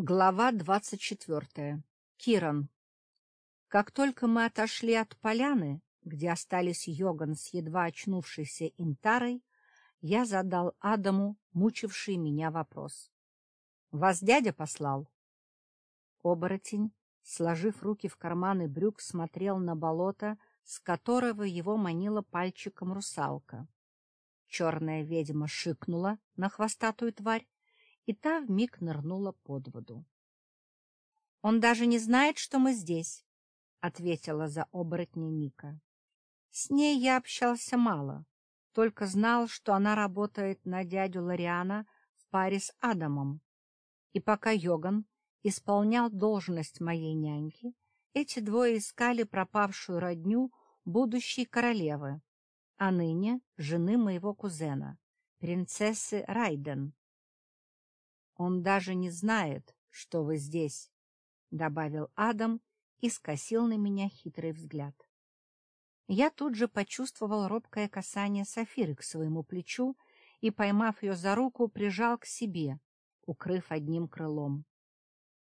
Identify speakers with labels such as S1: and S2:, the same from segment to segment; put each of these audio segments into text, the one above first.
S1: Глава двадцать четвертая. Киран. Как только мы отошли от поляны, где остались Йоган с едва очнувшейся Интарой, я задал Адаму мучивший меня вопрос. — Вас дядя послал? Оборотень, сложив руки в карманы брюк, смотрел на болото, с которого его манила пальчиком русалка. Черная ведьма шикнула на хвостатую тварь, и та вмиг нырнула под воду. — Он даже не знает, что мы здесь, — ответила за оборотня Ника. С ней я общался мало, только знал, что она работает на дядю Лариана в паре с Адамом. И пока Йоган исполнял должность моей няньки, эти двое искали пропавшую родню будущей королевы, а ныне жены моего кузена, принцессы Райден. Он даже не знает, что вы здесь, — добавил Адам и скосил на меня хитрый взгляд. Я тут же почувствовал робкое касание Сафиры к своему плечу и, поймав ее за руку, прижал к себе, укрыв одним крылом.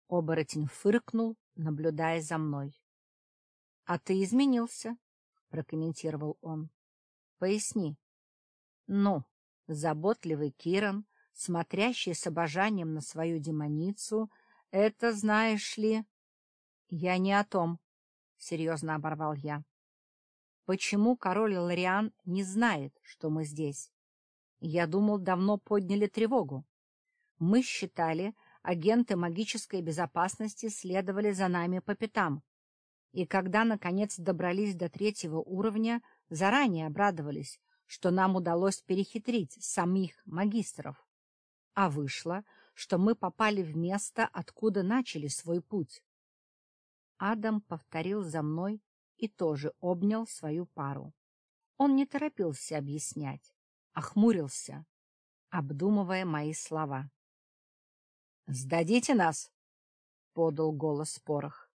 S1: Оборотень фыркнул, наблюдая за мной. — А ты изменился, — прокомментировал он. — Поясни. — Ну, заботливый Киран смотрящий с обожанием на свою демоницу, это, знаешь ли... — Я не о том, — серьезно оборвал я. — Почему король Лориан не знает, что мы здесь? Я думал, давно подняли тревогу. Мы считали, агенты магической безопасности следовали за нами по пятам. И когда, наконец, добрались до третьего уровня, заранее обрадовались, что нам удалось перехитрить самих магистров а вышло, что мы попали в место, откуда начали свой путь. Адам повторил за мной и тоже обнял свою пару. Он не торопился объяснять, а хмурился, обдумывая мои слова. — Сдадите нас! — подал голос Порох.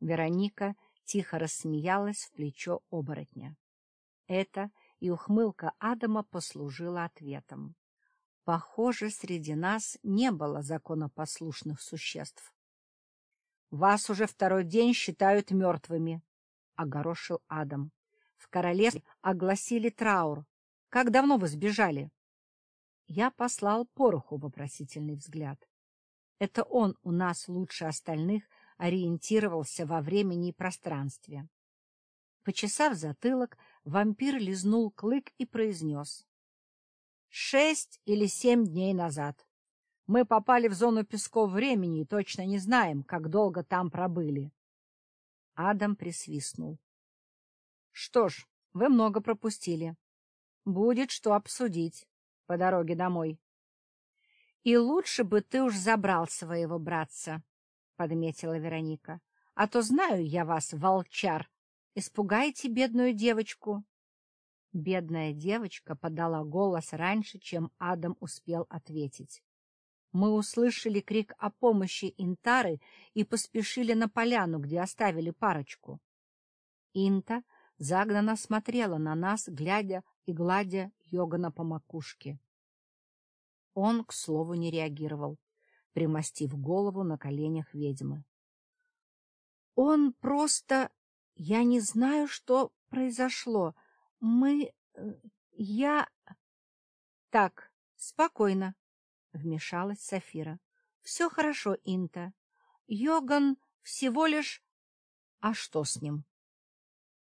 S1: Вероника тихо рассмеялась в плечо оборотня. Это и ухмылка Адама послужила ответом. Похоже, среди нас не было законопослушных существ. — Вас уже второй день считают мертвыми, — огорошил Адам. — В королевстве огласили траур. Как давно вы сбежали? Я послал пороху вопросительный взгляд. Это он у нас лучше остальных ориентировался во времени и пространстве. Почесав затылок, вампир лизнул клык и произнес. Шесть или семь дней назад. Мы попали в зону песков времени и точно не знаем, как долго там пробыли. Адам присвистнул. — Что ж, вы много пропустили. Будет что обсудить по дороге домой. — И лучше бы ты уж забрал своего братца, — подметила Вероника. — А то знаю я вас, волчар. Испугайте бедную девочку. Бедная девочка подала голос раньше, чем Адам успел ответить. Мы услышали крик о помощи Интары и поспешили на поляну, где оставили парочку. Инта загнанно смотрела на нас, глядя и гладя Йогана по макушке. Он, к слову, не реагировал, примостив голову на коленях ведьмы. — Он просто... Я не знаю, что произошло. Мы... Э, я... — Так, спокойно, — вмешалась Сафира. — Все хорошо, Инта. Йоган всего лишь... А что с ним?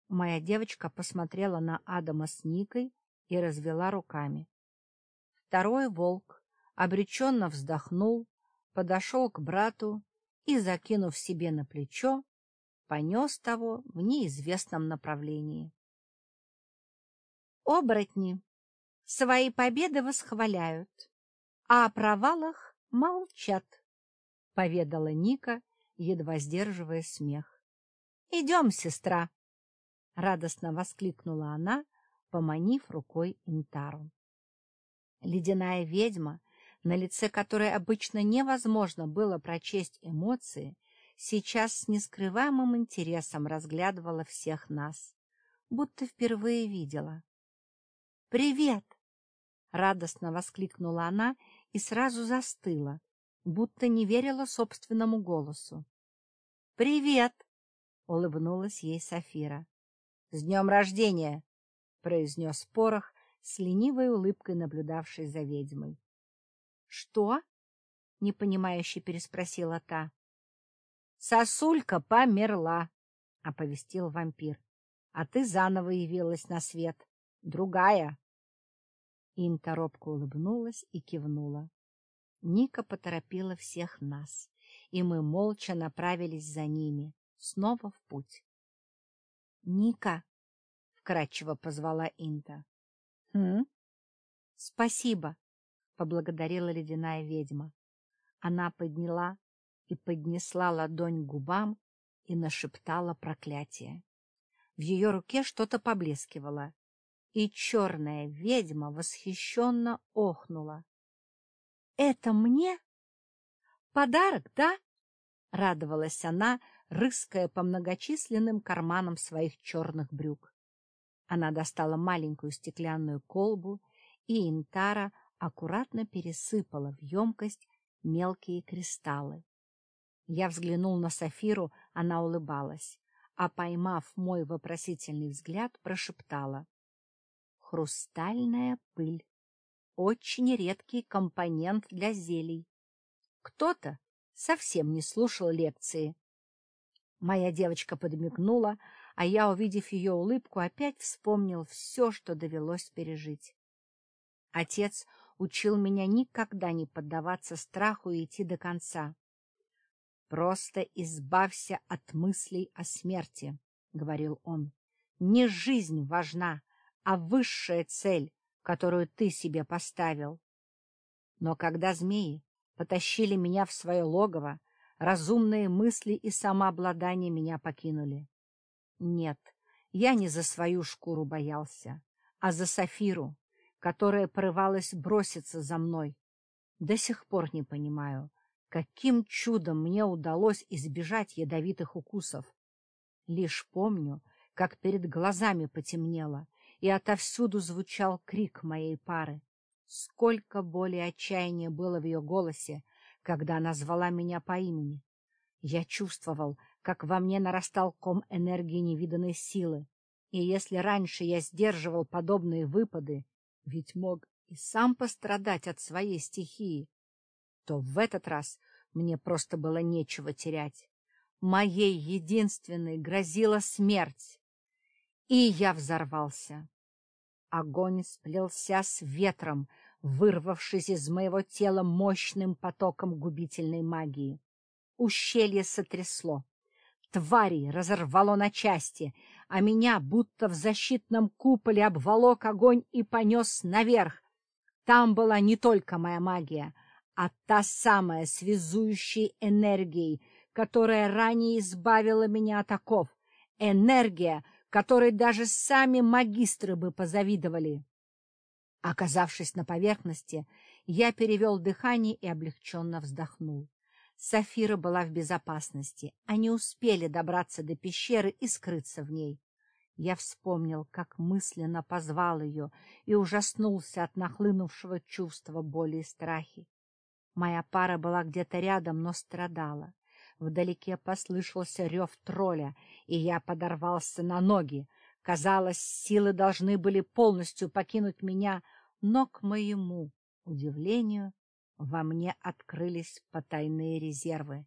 S1: Моя девочка посмотрела на Адама с Никой и развела руками. Второй волк обреченно вздохнул, подошел к брату и, закинув себе на плечо, понес того в неизвестном направлении. Оборотни свои победы восхваляют, а о провалах молчат, — поведала Ника, едва сдерживая смех. — Идем, сестра! — радостно воскликнула она, поманив рукой Интару. Ледяная ведьма, на лице которой обычно невозможно было прочесть эмоции, сейчас с нескрываемым интересом разглядывала всех нас, будто впервые видела. «Привет!» — радостно воскликнула она и сразу застыла, будто не верила собственному голосу. «Привет!» — улыбнулась ей Сафира. «С днем рождения!» — произнес Порох, с ленивой улыбкой наблюдавшей за ведьмой. «Что?» — непонимающе переспросила та. «Сосулька померла», — оповестил вампир. «А ты заново явилась на свет. Другая». Инта робко улыбнулась и кивнула. Ника поторопила всех нас, и мы молча направились за ними, снова в путь. — Ника! — вкратчиво позвала Инта. — Хм? — Спасибо! — поблагодарила ледяная ведьма. Она подняла и поднесла ладонь к губам и нашептала проклятие. В ее руке что-то поблескивало, и черная ведьма восхищенно охнула. — Это мне? Подарок, да? — радовалась она, рыская по многочисленным карманам своих черных брюк. Она достала маленькую стеклянную колбу, и Интара аккуратно пересыпала в емкость мелкие кристаллы. Я взглянул на Сафиру, она улыбалась, а, поймав мой вопросительный взгляд, прошептала. Хрустальная пыль. Очень редкий компонент для зелий. Кто-то совсем не слушал лекции. Моя девочка подмигнула, а я, увидев ее улыбку, опять вспомнил все, что довелось пережить. Отец учил меня никогда не поддаваться страху и идти до конца. «Просто избавься от мыслей о смерти», — говорил он. «Не жизнь важна, а высшая цель, которую ты себе поставил». Но когда змеи потащили меня в свое логово, разумные мысли и самообладание меня покинули. Нет, я не за свою шкуру боялся, а за Сафиру, которая порывалась броситься за мной. До сих пор не понимаю, каким чудом мне удалось избежать ядовитых укусов. Лишь помню, как перед глазами потемнело, и отовсюду звучал крик моей пары. Сколько боли и отчаяния было в ее голосе, когда она звала меня по имени. Я чувствовал, как во мне нарастал ком энергии невиданной силы, и если раньше я сдерживал подобные выпады, ведь мог и сам пострадать от своей стихии, то в этот раз мне просто было нечего терять. Моей единственной грозила смерть. И я взорвался. Огонь сплелся с ветром, вырвавшись из моего тела мощным потоком губительной магии. Ущелье сотрясло. Твари разорвало на части, а меня будто в защитном куполе обволок огонь и понес наверх. Там была не только моя магия, а та самая связующая энергия, которая ранее избавила меня от оков, энергия, которой даже сами магистры бы позавидовали. Оказавшись на поверхности, я перевел дыхание и облегченно вздохнул. Сафира была в безопасности. Они успели добраться до пещеры и скрыться в ней. Я вспомнил, как мысленно позвал ее и ужаснулся от нахлынувшего чувства боли и страхи. Моя пара была где-то рядом, но страдала. Вдалеке послышался рев тролля, и я подорвался на ноги. Казалось, силы должны были полностью покинуть меня, но, к моему удивлению, во мне открылись потайные резервы.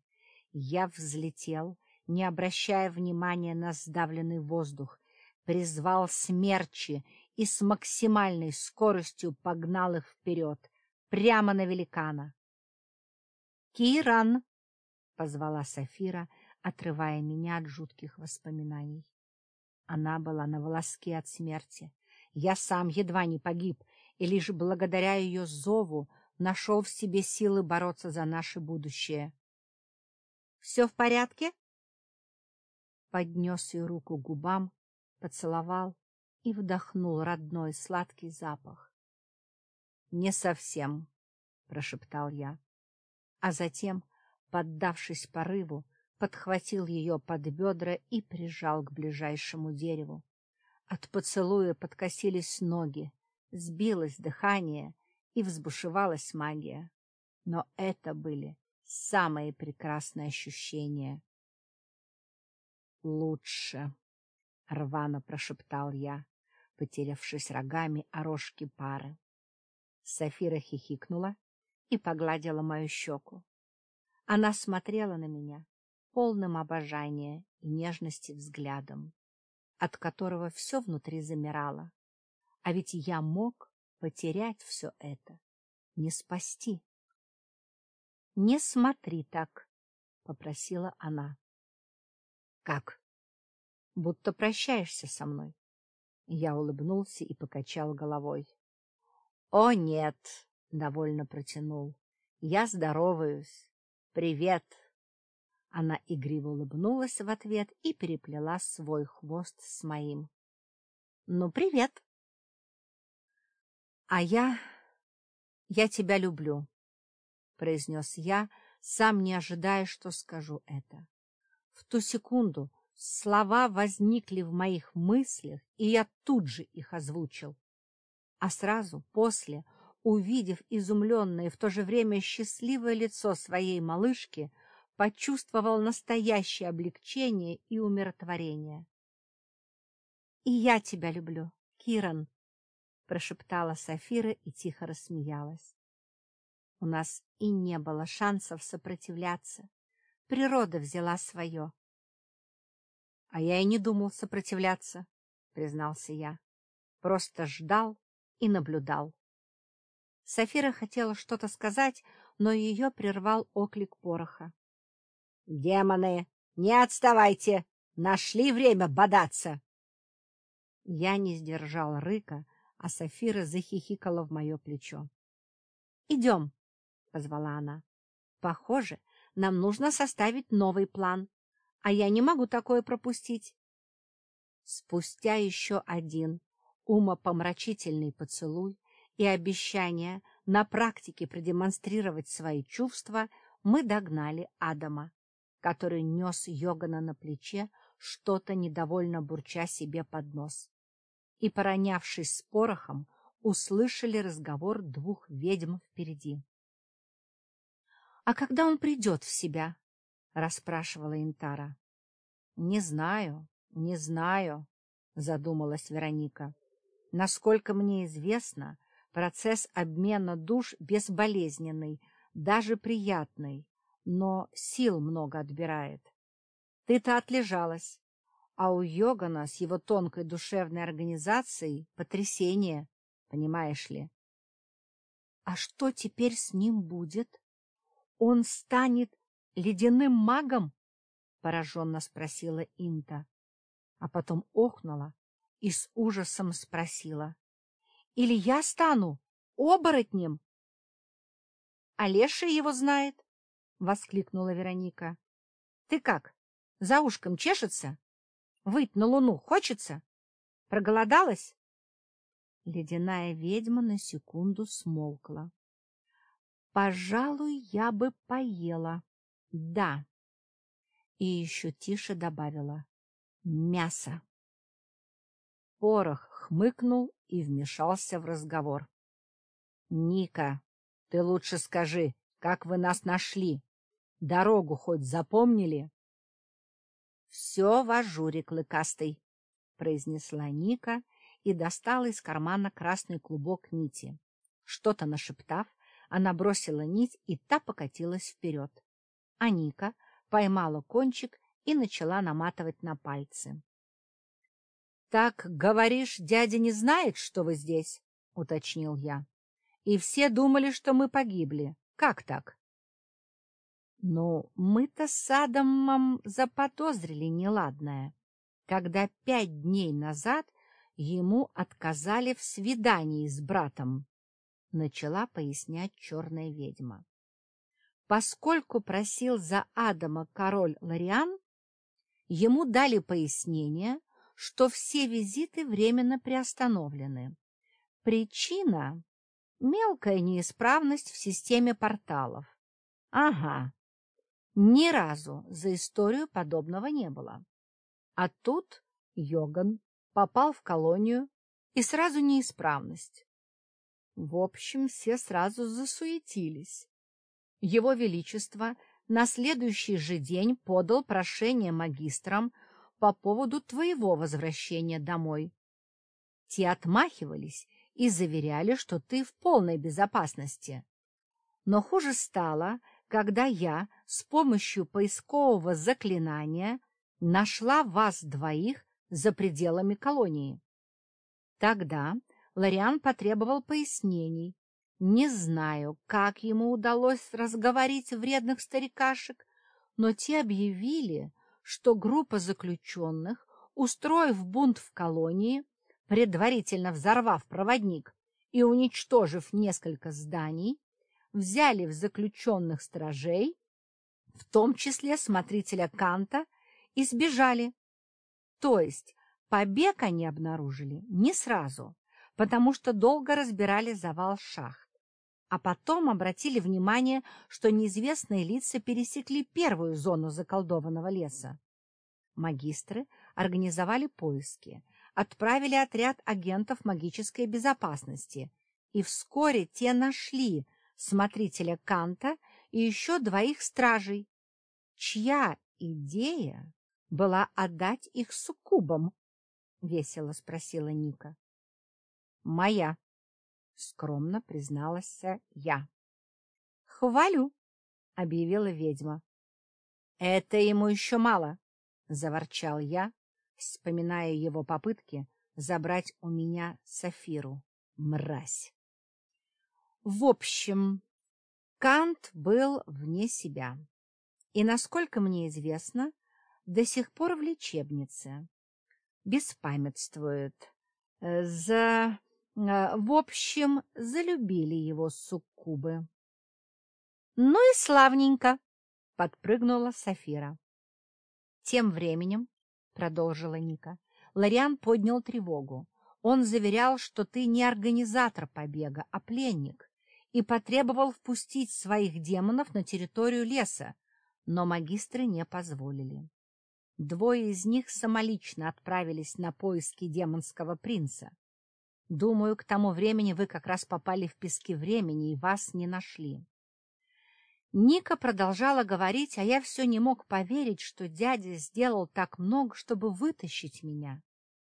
S1: Я взлетел, не обращая внимания на сдавленный воздух, призвал смерчи и с максимальной скоростью погнал их вперед, прямо на великана. «Киран!» — позвала Сафира, отрывая меня от жутких воспоминаний. Она была на волоске от смерти. Я сам едва не погиб, и лишь благодаря ее зову нашел в себе силы бороться за наше будущее. — Все в порядке? Поднес ее руку к губам, поцеловал и вдохнул родной сладкий запах. — Не совсем, — прошептал я, а затем, поддавшись порыву, подхватил ее под бедра и прижал к ближайшему дереву. От поцелуя подкосились ноги, сбилось дыхание — и взбушевалась магия. Но это были самые прекрасные ощущения. «Лучше», — рвано прошептал я, потерявшись рогами о рожки пары. Софира хихикнула и погладила мою щеку. Она смотрела на меня полным обожания и нежности взглядом, от которого все внутри замирало. А ведь я мог потерять все это, не спасти. — Не смотри так, — попросила она. — Как? — Будто прощаешься со мной. Я улыбнулся и покачал головой. — О, нет, — довольно протянул. — Я здороваюсь. Привет. Она игриво улыбнулась в ответ и переплела свой хвост с моим. — Ну, привет. — А я... я тебя люблю, — произнес я, сам не ожидая, что скажу это. В ту секунду слова возникли в моих мыслях, и я тут же их озвучил. А сразу после, увидев изумленное и в то же время счастливое лицо своей малышки, почувствовал настоящее облегчение и умиротворение. — И я тебя люблю, Киран, — прошептала Сафира и тихо рассмеялась. У нас и не было шансов сопротивляться. Природа взяла свое. — А я и не думал сопротивляться, — признался я. Просто ждал и наблюдал. Сафира хотела что-то сказать, но ее прервал оклик пороха. — Демоны, не отставайте! Нашли время бодаться! Я не сдержал рыка, а Сафира захихикала в мое плечо. — Идем, позвала она. — Похоже, нам нужно составить новый план, а я не могу такое пропустить. Спустя еще один умопомрачительный поцелуй и обещание на практике продемонстрировать свои чувства, мы догнали Адама, который нес Йогана на плече, что-то недовольно бурча себе под нос. И, поронявшись с порохом, услышали разговор двух ведьм впереди. — А когда он придет в себя? — расспрашивала Интара. — Не знаю, не знаю, — задумалась Вероника. — Насколько мне известно, процесс обмена душ безболезненный, даже приятный, но сил много отбирает. Ты-то отлежалась, а у Йогана с его тонкой душевной организацией потрясение, понимаешь ли. — А что теперь с ним будет? Он станет ледяным магом? — пораженно спросила Инта, а потом охнула и с ужасом спросила. — Или я стану оборотнем? — Олеша его знает, — воскликнула Вероника. — Ты как, за ушком чешется? Выть на луну хочется? Проголодалась? Ледяная ведьма на секунду смолкла. Пожалуй, я бы поела. Да. И еще тише добавила. Мясо. Порох хмыкнул и вмешался в разговор. — Ника, ты лучше скажи, как вы нас нашли? Дорогу хоть запомнили? — Все в ажуре клыкастый, — произнесла Ника и достала из кармана красный клубок нити. Что-то нашептав, она бросила нить, и та покатилась вперед. А Ника поймала кончик и начала наматывать на пальцы. — Так, говоришь, дядя не знает, что вы здесь? — уточнил я. — И все думали, что мы погибли. Как так? — Ну, мы-то с Адамом заподозрили неладное, когда пять дней назад ему отказали в свидании с братом начала пояснять черная ведьма. Поскольку просил за Адама король Лариан, ему дали пояснение, что все визиты временно приостановлены. Причина — мелкая неисправность в системе порталов. Ага, ни разу за историю подобного не было. А тут Йоган попал в колонию, и сразу неисправность. В общем, все сразу засуетились. Его Величество на следующий же день подал прошение магистрам по поводу твоего возвращения домой. Те отмахивались и заверяли, что ты в полной безопасности. Но хуже стало, когда я с помощью поискового заклинания нашла вас двоих за пределами колонии. Тогда Лориан потребовал пояснений. Не знаю, как ему удалось разговорить вредных старикашек, но те объявили, что группа заключенных, устроив бунт в колонии, предварительно взорвав проводник и уничтожив несколько зданий, взяли в заключенных стражей, в том числе смотрителя Канта, и сбежали. То есть побег они обнаружили не сразу, потому что долго разбирали завал шахт, а потом обратили внимание, что неизвестные лица пересекли первую зону заколдованного леса. Магистры организовали поиски, отправили отряд агентов магической безопасности, и вскоре те нашли смотрителя Канта и еще двоих стражей, чья идея была отдать их суккубам? — весело спросила Ника. — Моя, — скромно призналась я. — Хвалю, — объявила ведьма. — Это ему еще мало, — заворчал я, вспоминая его попытки забрать у меня Сафиру. Мразь! В общем, Кант был вне себя. И, насколько мне известно, до сих пор в лечебнице. Беспамятствует. Э, за... Э, в общем, залюбили его суккубы. — Ну и славненько! — подпрыгнула Сафира. Тем временем, — продолжила Ника, — Лориан поднял тревогу. Он заверял, что ты не организатор побега, а пленник, и потребовал впустить своих демонов на территорию леса, но магистры не позволили. Двое из них самолично отправились на поиски демонского принца. Думаю, к тому времени вы как раз попали в пески времени и вас не нашли. Ника продолжала говорить, а я все не мог поверить, что дядя сделал так много, чтобы вытащить меня.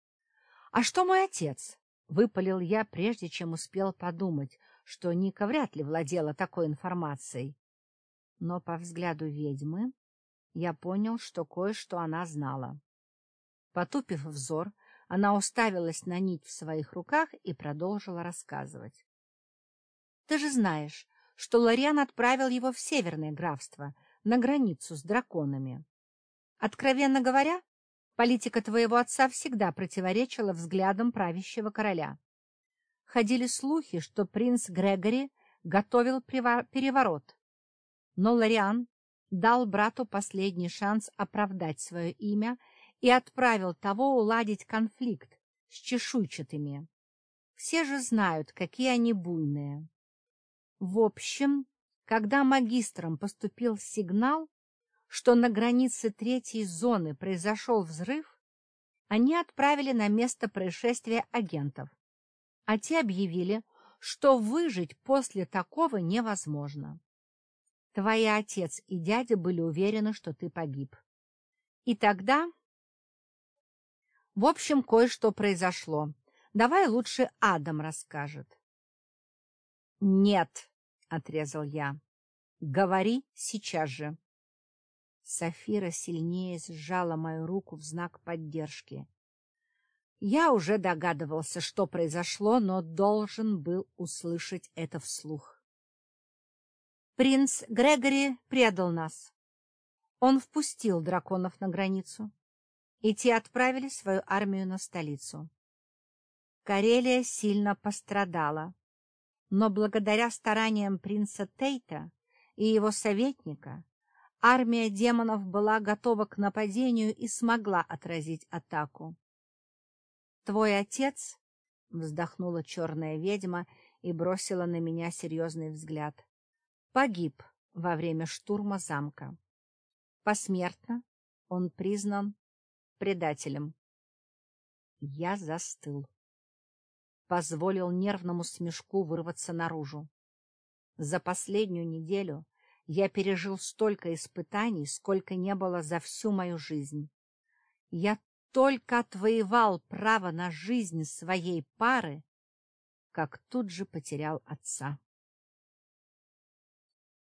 S1: — А что мой отец? — выпалил я, прежде чем успел подумать, что Ника вряд ли владела такой информацией. Но по взгляду ведьмы я понял, что кое-что она знала. Потупив взор, она уставилась на нить в своих руках и продолжила рассказывать. — Ты же знаешь, что Лориан отправил его в Северное графство, на границу с драконами. Откровенно говоря, политика твоего отца всегда противоречила взглядам правящего короля. Ходили слухи, что принц Грегори готовил переворот. Но Лориан дал брату последний шанс оправдать свое имя и отправил того уладить конфликт с чешуйчатыми. Все же знают, какие они буйные. В общем, когда магистрам поступил сигнал, что на границе третьей зоны произошел взрыв, они отправили на место происшествия агентов, а те объявили, что выжить после такого невозможно. Твои отец и дядя были уверены, что ты погиб. И тогда... В общем, кое-что произошло. Давай лучше Адам расскажет. — Нет, — отрезал я. — Говори сейчас же. Софира сильнее сжала мою руку в знак поддержки. Я уже догадывался, что произошло, но должен был услышать это вслух. Принц Грегори предал нас. Он впустил драконов на границу, и те отправили свою армию на столицу. Карелия сильно пострадала, но благодаря стараниям принца Тейта и его советника армия демонов была готова к нападению и смогла отразить атаку. — Твой отец, — вздохнула черная ведьма и бросила на меня серьезный взгляд, погиб во время штурма замка. Посмертно он признан предателем. Я застыл. Позволил нервному смешку вырваться наружу. За последнюю неделю Я пережил столько испытаний, сколько не было за всю мою жизнь. Я только отвоевал право на жизнь своей пары, как тут же потерял отца.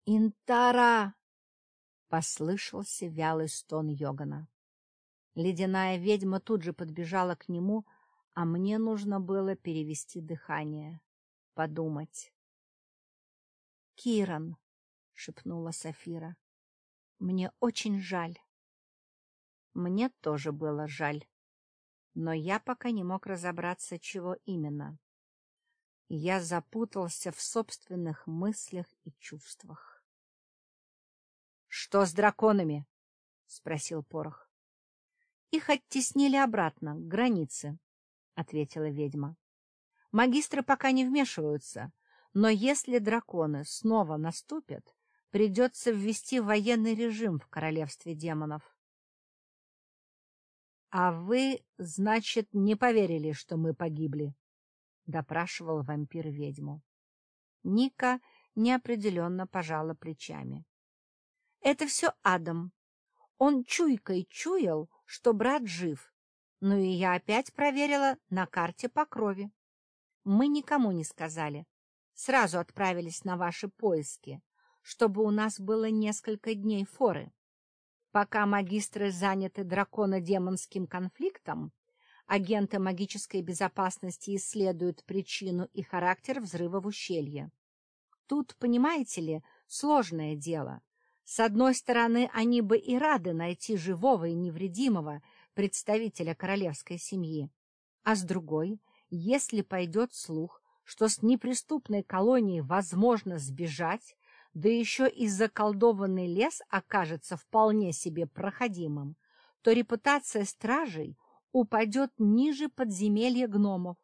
S1: «Интара!» — послышался вялый стон Йогана. Ледяная ведьма тут же подбежала к нему, а мне нужно было перевести дыхание, подумать. «Киран!» — шепнула Сафира. — Мне очень жаль. Мне тоже было жаль, но я пока не мог разобраться, чего именно. Я запутался в собственных мыслях и чувствах. — Что с драконами? — спросил Порох. — Их оттеснили обратно, к границе, — ответила ведьма. — Магистры пока не вмешиваются, но если драконы снова наступят, придется ввести военный режим в королевстве демонов. — А вы, значит, не поверили, что мы погибли? — допрашивал вампир ведьму. Ника неопределенно пожала плечами. — Это все Адам. Он чуйкой чуял, что брат жив. Ну и я опять проверила на карте по крови. Мы никому не сказали. Сразу отправились на ваши поиски чтобы у нас было несколько дней форы. Пока магистры заняты драконо-демонским конфликтом, агенты магической безопасности исследуют причину и характер взрыва в ущелье. Тут, понимаете ли, сложное дело. С одной стороны, они бы и рады найти живого и невредимого представителя королевской семьи, а с другой, если пойдет слух, что с неприступной колонией возможно сбежать, да еще и заколдованный лес окажется вполне себе проходимым, то репутация стражей упадет ниже подземелья гномов.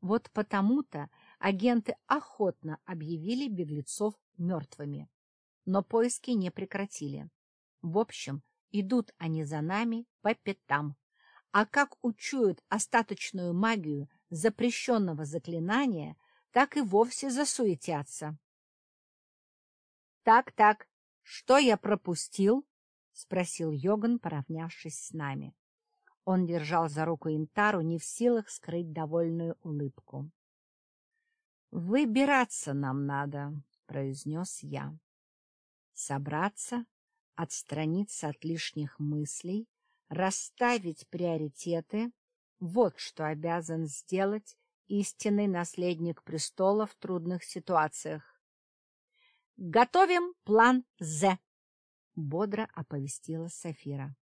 S1: Вот потому-то агенты охотно объявили беглецов мертвыми. Но поиски не прекратили. В общем, идут они за нами по пятам. А как учуют остаточную магию запрещенного заклинания, так и вовсе засуетятся. Так, так, что я пропустил? — спросил Йоган, поравнявшись с нами. Он держал за руку Интару, не в силах скрыть довольную улыбку. — Выбираться нам надо, — произнес я. Собраться, отстраниться от лишних мыслей, расставить приоритеты — вот что обязан сделать истинный наследник престола в трудных ситуациях. «Готовим план З», — бодро оповестила Сафира.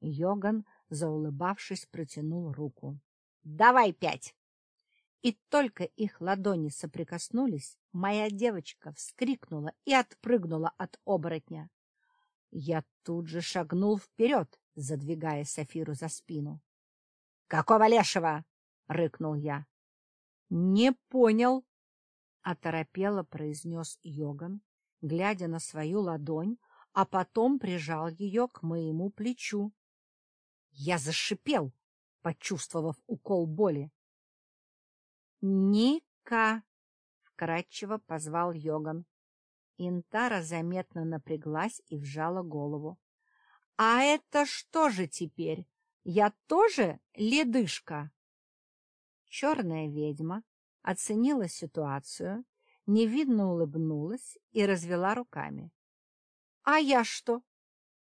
S1: Йоган, заулыбавшись, протянул руку. «Давай пять!» И только их ладони соприкоснулись, моя девочка вскрикнула и отпрыгнула от оборотня. Я тут же шагнул вперед, задвигая Сафиру за спину. — Какого лешего? — рыкнул я. — Не понял, — оторопело произнес Йоган, глядя на свою ладонь, а потом прижал ее к моему плечу. Я зашипел, почувствовав укол боли. — Ника! — вкратчиво позвал Йоган. Интара заметно напряглась и вжала голову. — А это что же теперь? Я тоже ледышка? Черная ведьма оценила ситуацию, невидно улыбнулась и развела руками. — А я что?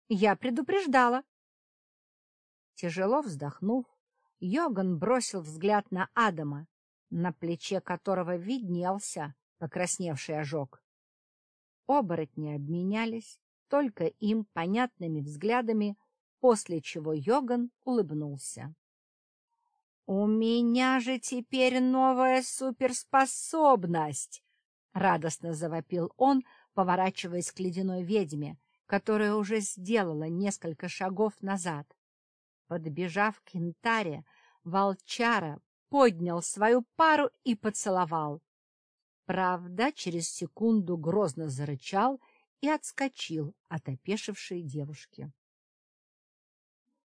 S1: Я предупреждала. Тяжело вздохнув, Йоган бросил взгляд на Адама, на плече которого виднелся покрасневший ожог. Оборотни обменялись только им понятными взглядами, после чего Йоган улыбнулся. «У меня же теперь новая суперспособность!» — радостно завопил он, поворачиваясь к ледяной ведьме, которая уже сделала несколько шагов назад. Подбежав к Интаре, волчара поднял свою пару и поцеловал. Правда, через секунду грозно зарычал и отскочил от опешившей девушки.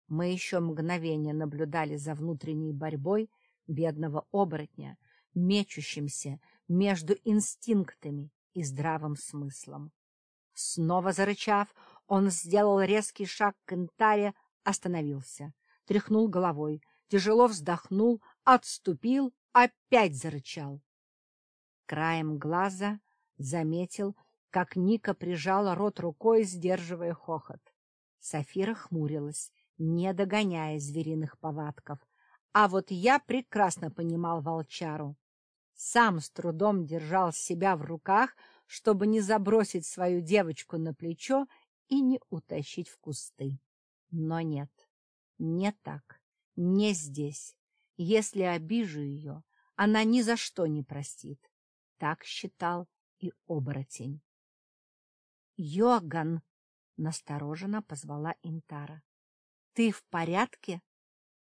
S1: Мы еще мгновение наблюдали за внутренней борьбой бедного оборотня, мечущимся между инстинктами и здравым смыслом. Снова зарычав, он сделал резкий шаг к Интаре, остановился, тряхнул головой, тяжело вздохнул, отступил, опять зарычал. Краем глаза заметил, как Ника прижала рот рукой, сдерживая хохот. Софира хмурилась, не догоняя звериных повадков. А вот я прекрасно понимал волчару. Сам с трудом держал себя в руках, чтобы не забросить свою девочку на плечо и не утащить в кусты. Но нет, не так, не здесь. Если обижу ее, она ни за что не простит. Так считал и оборотень. — Йоган! — настороженно позвала Интара. — Ты в порядке?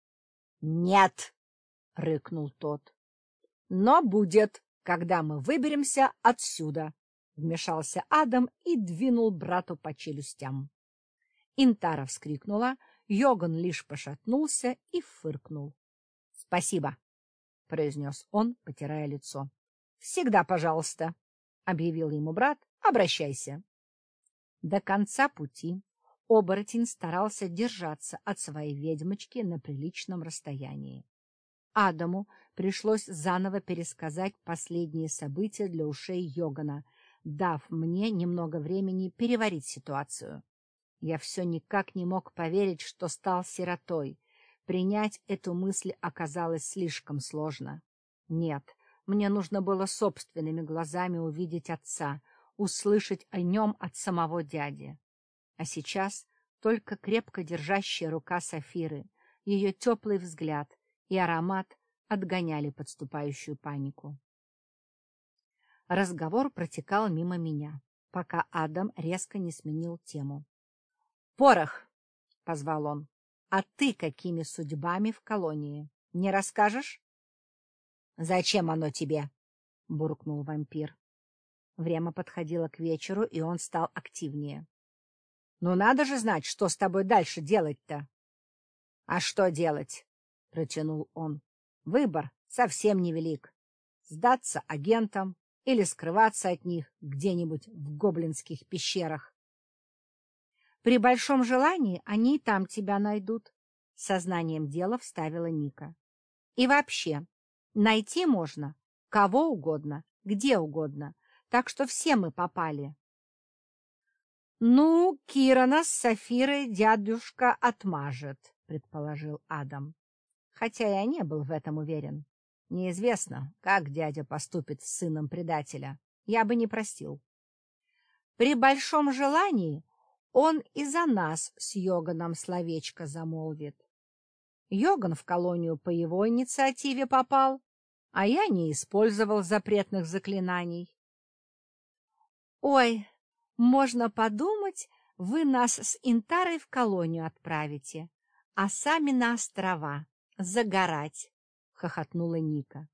S1: — Нет! — рыкнул тот. — Но будет, когда мы выберемся отсюда! — вмешался Адам и двинул брату по челюстям. Интара вскрикнула, Йоган лишь пошатнулся и фыркнул. — Спасибо, — произнес он, потирая лицо. — Всегда пожалуйста, — объявил ему брат. — Обращайся. До конца пути оборотень старался держаться от своей ведьмочки на приличном расстоянии. Адаму пришлось заново пересказать последние события для ушей Йогана, дав мне немного времени переварить ситуацию. Я все никак не мог поверить, что стал сиротой. Принять эту мысль оказалось слишком сложно. Нет, мне нужно было собственными глазами увидеть отца, услышать о нем от самого дяди. А сейчас только крепко держащая рука Сафиры, ее теплый взгляд и аромат отгоняли подступающую панику. Разговор протекал мимо меня, пока Адам резко не сменил тему. Порох, — позвал он. — А ты какими судьбами в колонии? Не расскажешь? — Зачем оно тебе? — буркнул вампир. Время подходило к вечеру, и он стал активнее. — Ну, надо же знать, что с тобой дальше делать-то. — А что делать? — протянул он. — Выбор совсем невелик. Сдаться агентам или скрываться от них где-нибудь в гоблинских пещерах. При большом желании они и там тебя найдут, — сознанием дела вставила Ника. И вообще, найти можно кого угодно, где угодно, так что все мы попали. — Ну, Кирана с Сафирой дядюшка отмажет, — предположил Адам. Хотя я не был в этом уверен. Неизвестно, как дядя поступит с сыном предателя. Я бы не простил. При большом желании он и за нас с Йоганом словечко замолвит. Йоган в колонию по его инициативе попал, а я не использовал запретных заклинаний. — Ой, можно подумать, вы нас с Интарой в колонию отправите, а сами на острова, загорать, — хохотнула Ника.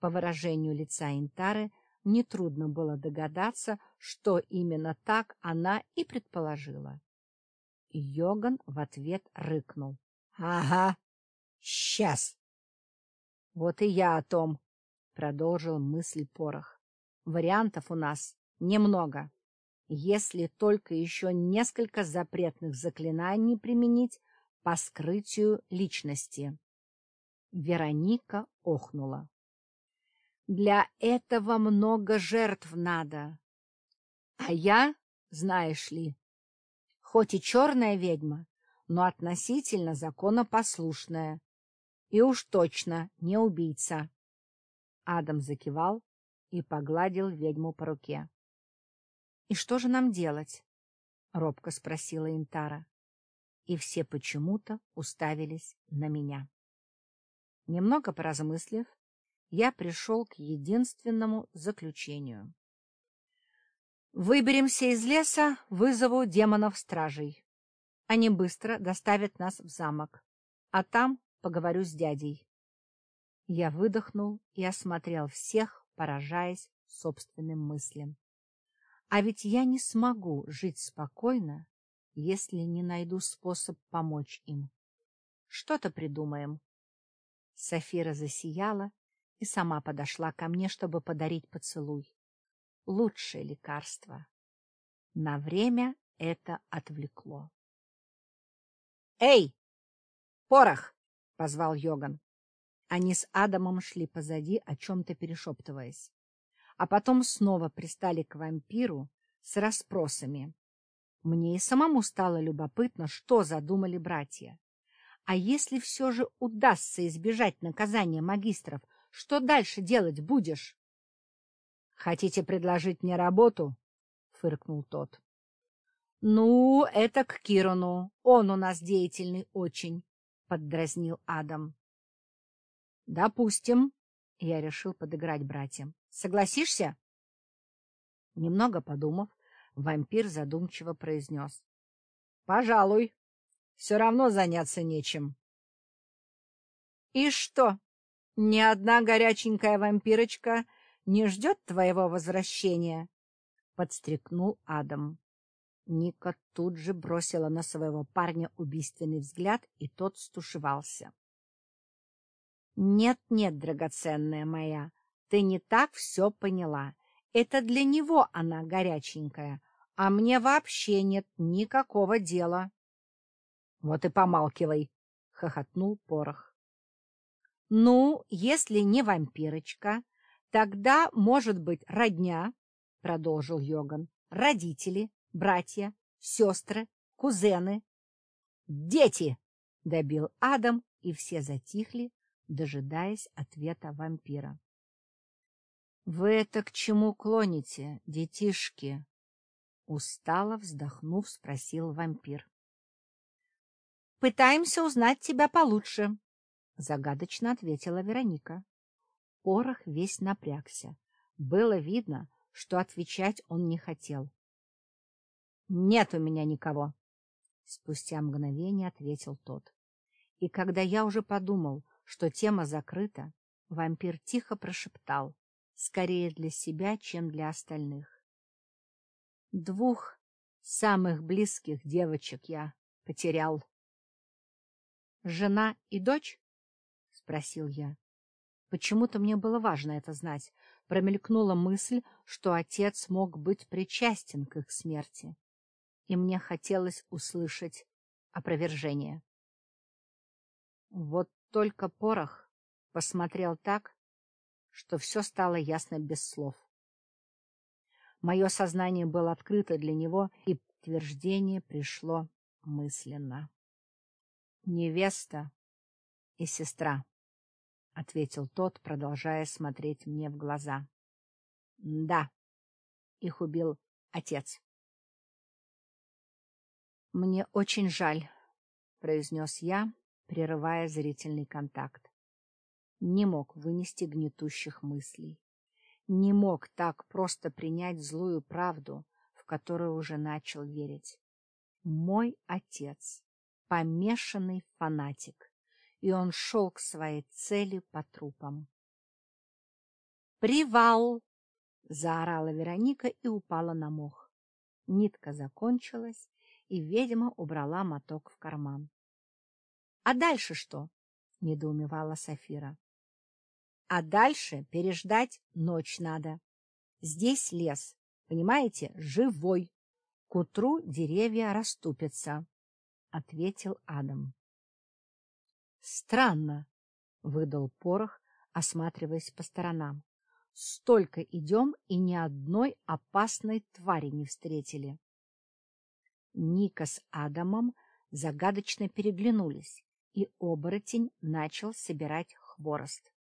S1: По выражению лица Интары — Нетрудно было догадаться, что именно так она и предположила. Йоган в ответ рыкнул. — Ага, сейчас. — Вот и я о том, — продолжил мысль Порох. — Вариантов у нас немного. Если только еще несколько запретных заклинаний применить по скрытию личности. Вероника охнула. Для этого много жертв надо. А я, знаешь ли, хоть и черная ведьма, но относительно законопослушная. И уж точно не убийца. Адам закивал и погладил ведьму по руке. — И что же нам делать? — робко спросила Интара. И все почему-то уставились на меня. Немного поразмыслив, я пришел к единственному заключению. Выберемся из леса, вызову демонов-стражей. Они быстро доставят нас в замок, а там поговорю с дядей. Я выдохнул и осмотрел всех, поражаясь собственным мыслям. А ведь я не смогу жить спокойно, если не найду способ помочь им. Что-то придумаем. Софира засияла и сама подошла ко мне, чтобы подарить поцелуй. Лучшее лекарство. На время это отвлекло. «Эй, порох!» — позвал Йоган. Они с Адамом шли позади, о чем-то перешептываясь. А потом снова пристали к вампиру с расспросами. Мне и самому стало любопытно, что задумали братья. А если все же удастся избежать наказания магистров, что дальше делать будешь? — Хотите предложить мне работу? — фыркнул тот. — Ну, это к Кирону. Он у нас деятельный очень, — поддразнил Адам. — Допустим. Я решил подыграть братьям. — Согласишься? Немного подумав, вампир задумчиво произнес. — Пожалуй. Все равно заняться нечем. — И что, ни одна горяченькая вампирочка не ждет твоего возвращения? — подстрекнул Адам. Ника тут же бросила на своего парня убийственный взгляд, и тот стушевался. «Нет, — Нет-нет, драгоценная моя, ты не так все поняла. Это для него она горяченькая, а мне вообще нет никакого дела. Вот и помалкивай, — хохотнул Порох. — Ну, если не вампирочка, тогда, может быть, родня, — продолжил Йоган, — родители, братья, сестры, кузены. — Дети! — добил Адам, и все затихли, дожидаясь ответа вампира. — Вы это к чему клоните, детишки? — устало вздохнув, спросил вампир. Пытаемся узнать тебя получше, — загадочно ответила Вероника. Порох весь напрягся. Было видно, что отвечать он не хотел. — Нет у меня никого, — спустя мгновение ответил тот. И когда я уже подумал, что тема закрыта, вампир тихо прошептал, скорее для себя, чем для остальных. — Двух самых близких девочек я потерял. Жена и дочь? — спросил я. Почему-то мне было важно это знать. Промелькнула мысль, что отец мог быть причастен к их смерти. И мне хотелось услышать опровержение. Вот только порох посмотрел так, что все стало ясно без слов. Мое сознание было открыто для него, и подтверждение пришло мысленно. Невеста и сестра, — ответил тот, продолжая смотреть мне в глаза. — Да, их убил отец. — Мне очень жаль, — произнес я, прерывая зрительный контакт. Не мог вынести гнетущих мыслей. Не мог так просто принять злую правду, в которую уже начал верить. Мой отец помешанный фанатик, и он шел к своей цели по трупам. «Привал!» — заорала Вероника и упала на мох. Нитка закончилась, и ведьма убрала моток в карман. — А дальше что? — недоумевала Сафира. — А дальше переждать ночь надо. Здесь лес, понимаете, живой. К утру деревья расступятся ответил Адам. Странно, выдал Порох, осматриваясь по сторонам. Столько идем и ни одной опасной твари не встретили. Ника с Адамом загадочно переглянулись, и оборотень начал собирать хворост.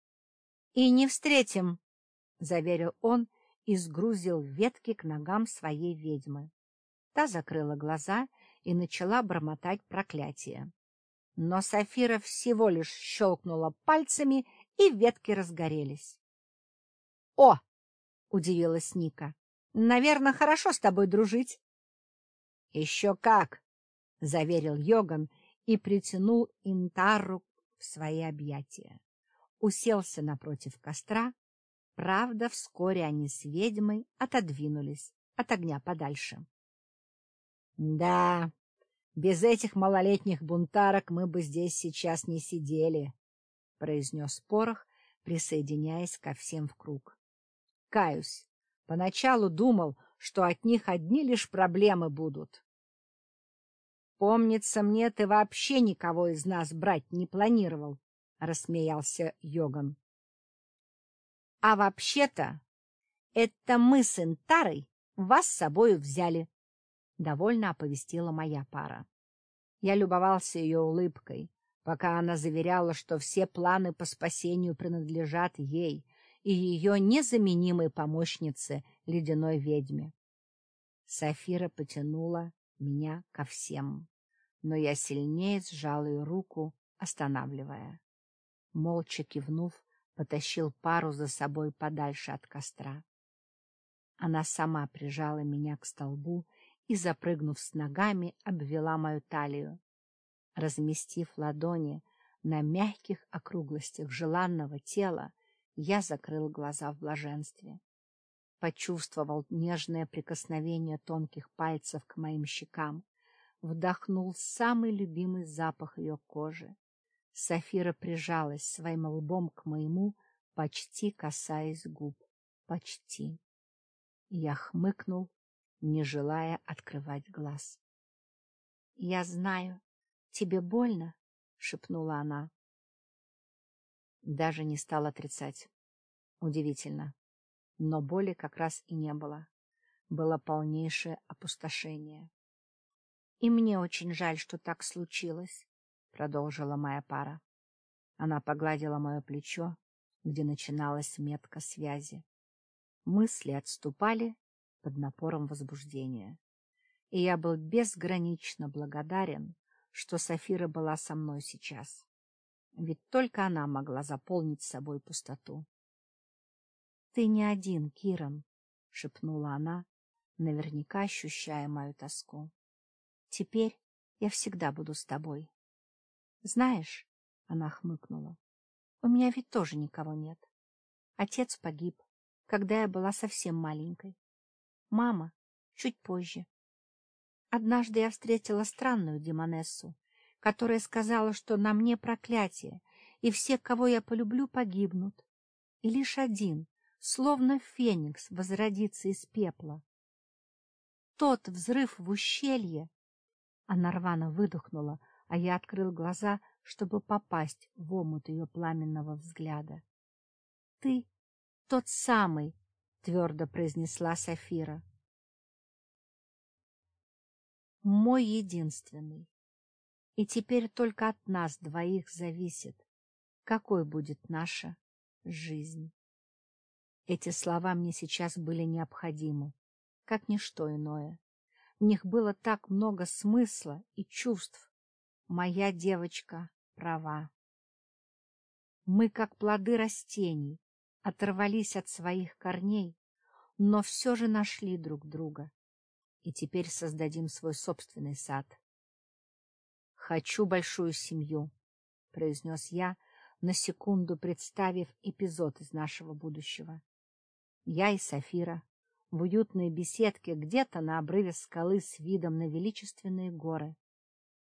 S1: — И не встретим, — заверил он и сгрузил ветки к ногам своей ведьмы. Та закрыла глаза и начала бормотать проклятие. Но Сафира всего лишь щелкнула пальцами, и ветки разгорелись. — О! — удивилась Ника. — Наверное, хорошо с тобой дружить. — Еще как! — заверил Йоган и притянул Интару в свои объятия. Уселся напротив костра. Правда, вскоре они с ведьмой отодвинулись от огня подальше. — Да, без этих малолетних бунтарок мы бы здесь сейчас не сидели, — произнес Порох, присоединяясь ко всем в круг. Каюсь, поначалу думал, что от них одни лишь проблемы будут. Помнится мне, ты вообще никого из нас брать не планировал, — рассмеялся Йоган. — А вообще-то это мы с Интарой вас с собою взяли, — довольно оповестила моя пара. Я любовался ее улыбкой, пока она заверяла, что все планы по спасению принадлежат ей и ее незаменимой помощнице, ледяной ведьме. Сафира потянула меня ко всем, но я сильнее сжал ее руку, останавливая. Молча кивнув, потащил пару за собой подальше от костра. Она сама прижала меня к столбу и, запрыгнув с ногами, обвела мою талию. Разместив ладони на мягких округлостях желанного тела, я закрыл глаза в блаженстве. Почувствовал нежное прикосновение тонких пальцев к моим щекам, вдохнул самый любимый запах ее кожи. Сафира прижалась своим лбом к моему, почти касаясь губ. Почти. Я хмыкнул, не желая открывать глаз. — Я знаю, тебе больно, — шепнула она. Даже не стал отрицать. Удивительно. Но боли как раз и не было. Было полнейшее опустошение. — И мне очень жаль, что так случилось, — продолжила моя пара. Она погладила мое плечо, где начиналась метка связи. Мысли отступали под напором возбуждения. И я был безгранично благодарен, что Сафира была со мной сейчас ведь только она могла заполнить собой пустоту. — Ты не один, Киран, — шепнула она, наверняка ощущая мою тоску. — Теперь я всегда буду с тобой. — Знаешь, — она хмыкнула, — у меня ведь тоже никого нет. Отец погиб, когда я была совсем маленькой. Мама чуть позже. Однажды я встретила странную демонессу, которая сказала, что на мне проклятие, и все, кого я полюблю, погибнут. И лишь один, словно феникс, возродится из пепла. Тот взрыв в ущелье... Она рвано выдохнула, а я открыл глаза, чтобы попасть в омут ее пламенного взгляда. — Ты тот самый, — твердо произнесла Сафира. — Мой единственный. И теперь только от нас двоих зависит, какой будет наша жизнь. Эти слова мне сейчас были необходимы, как ничто иное. В них было так много смысла и чувств. Моя девочка права. Мы, как плоды растений, оторвались от своих корней, но все же нашли друг друга. И теперь создадим свой собственный сад. «Хочу большую семью», — произнес я, на секунду представив эпизод из нашего будущего. Я и Сафира в уютной беседке где-то на обрыве скалы с видом на величественные горы.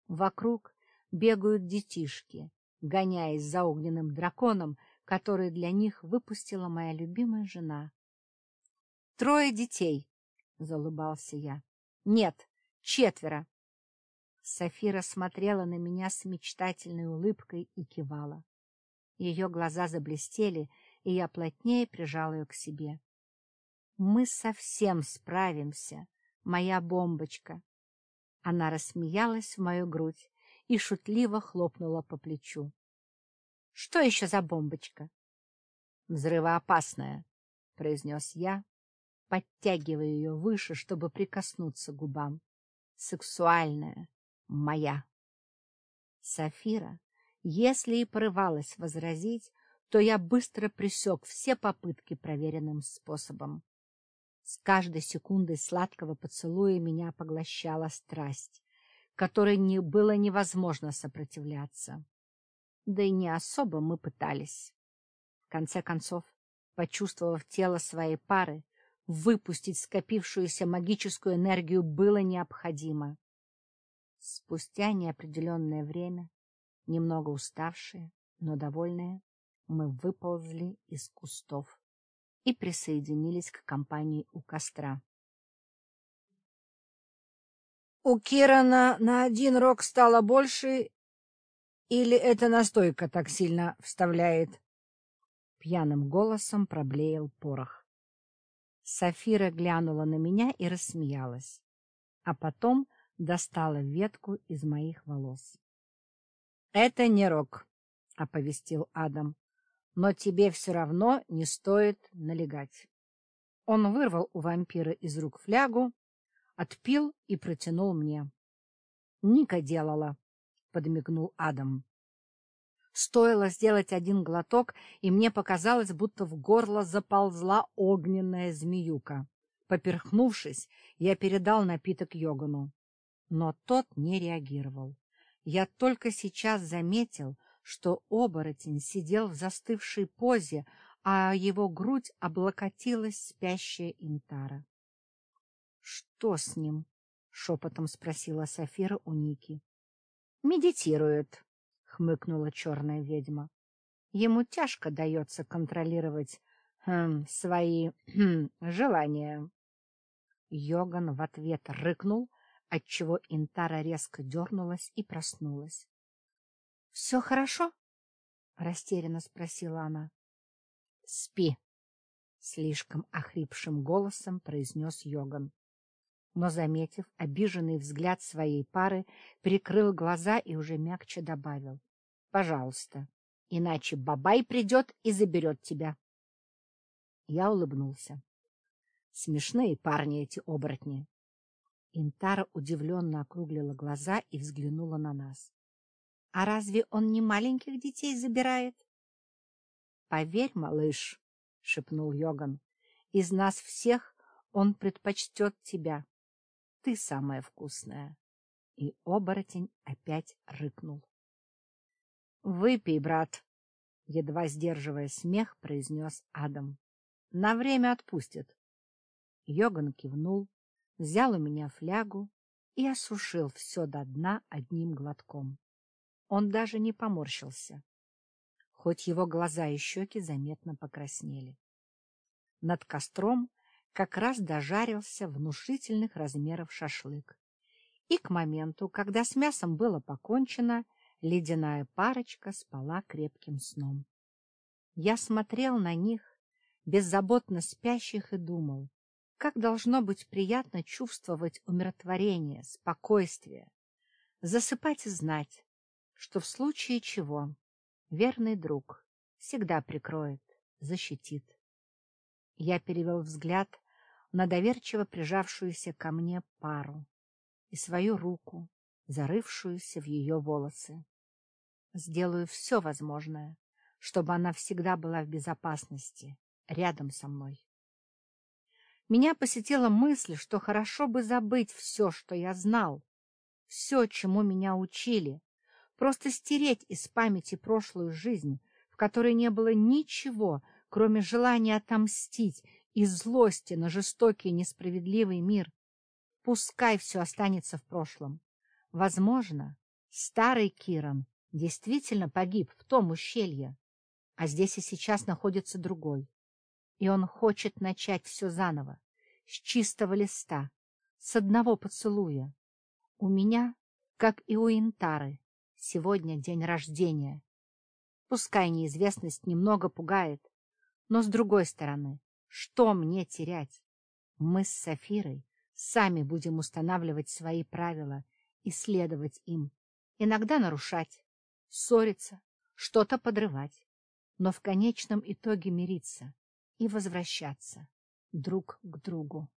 S1: Вокруг бегают детишки, гоняясь за огненным драконом, который для них выпустила моя любимая жена. — Трое детей, — залыбался я. — Нет, четверо. Софира смотрела на меня с мечтательной улыбкой и кивала. Ее глаза заблестели, и я плотнее прижал ее к себе. — Мы совсем справимся, моя бомбочка. Она рассмеялась в мою грудь и шутливо хлопнула по плечу. — Что еще за бомбочка? — Взрывоопасная, — произнес я, подтягивая ее выше, чтобы прикоснуться к губам. — Сексуальная моя. Сафира, если и порывалась возразить, то я быстро пресек все попытки проверенным способом. С каждой секундой сладкого поцелуя меня поглощала страсть, которой не было невозможно сопротивляться. Да и не особо мы пытались. В конце концов, почувствовав тело своей пары, выпустить скопившуюся магическую энергию было необходимо. Спустя неопределенное время, немного уставшие, но довольные, мы выползли из кустов и присоединились к компании у костра. У Кирана на один рог стало больше, или эта настойка так сильно вставляет? Пьяным голосом проблеял порох. Сафира глянула на меня и рассмеялась, а потом достала ветку из моих волос. — Это не рог, — оповестил Адам, — но тебе все равно не стоит налегать. Он вырвал у вампира из рук флягу, отпил и протянул мне. — Ника делала, — подмигнул Адам. Стоило сделать один глоток, и мне показалось, будто в горло заползла огненная змеюка. Поперхнувшись, я передал напиток Йогану. Но тот не реагировал. Я только сейчас заметил, что оборотень сидел в застывшей позе, а его грудь облокотилась спящая Интара. — Что с ним? — шепотом спросила Сафира у Ники. — Медитирует, хмыкнула черная ведьма. Ему тяжко дается контролировать хм, свои хм, желания. Йоган в ответ рыкнул, отчего Интара резко дернулась и проснулась. — Все хорошо? — растерянно спросила она. — Спи, — слишком охрипшим голосом произнес Йоган. Но, заметив обиженный взгляд своей пары, прикрыл глаза и уже мягче добавил. Пожалуйста, иначе Бабай придет и заберет тебя. Я улыбнулся. Смешные парни эти оборотни. Интара удивленно округлила глаза и взглянула на нас. — А разве он не маленьких детей забирает? — Поверь, малыш, — шепнул Йоган, — из нас всех он предпочтет тебя. Ты самая вкусная. И оборотень опять рыкнул. Выпей, брат, — едва сдерживая смех, произнес Адам. — На время отпустит. Йоган кивнул, взял у меня флягу и осушил все до дна одним глотком. Он даже не поморщился, хоть его глаза и щеки заметно покраснели. Над костром как раз дожарился внушительных размеров шашлык. И к моменту, когда с мясом было покончено, ледяная парочка спала крепким сном. Я смотрел на них, беззаботно спящих, и думал, как должно быть приятно чувствовать умиротворение, спокойствие, засыпать и знать, что в случае чего верный друг всегда прикроет, защитит. Я перевел взгляд на доверчиво прижавшуюся ко мне пару и свою руку, зарывшуюся в ее волосы. Сделаю все возможное, чтобы она всегда была в безопасности, рядом со мной. Меня посетила мысль, что хорошо бы забыть все, что я знал, все, чему меня учили, просто стереть из памяти прошлую жизнь, в которой не было ничего, кроме желания отомстить и злости на жестокий и несправедливый мир. Пускай все останется в прошлом. Возможно, старый Киран действительно погиб в том ущелье, а здесь и сейчас находится другой. И он хочет начать все заново, с чистого листа, с одного поцелуя. У меня, как и у Интары, сегодня день рождения. Пускай неизвестность немного пугает, но с другой стороны, что мне терять? Мы с Сафирой сами будем устанавливать свои правила и следовать им, иногда нарушать, ссориться, что-то подрывать, но в конечном итоге мириться и возвращаться друг к другу.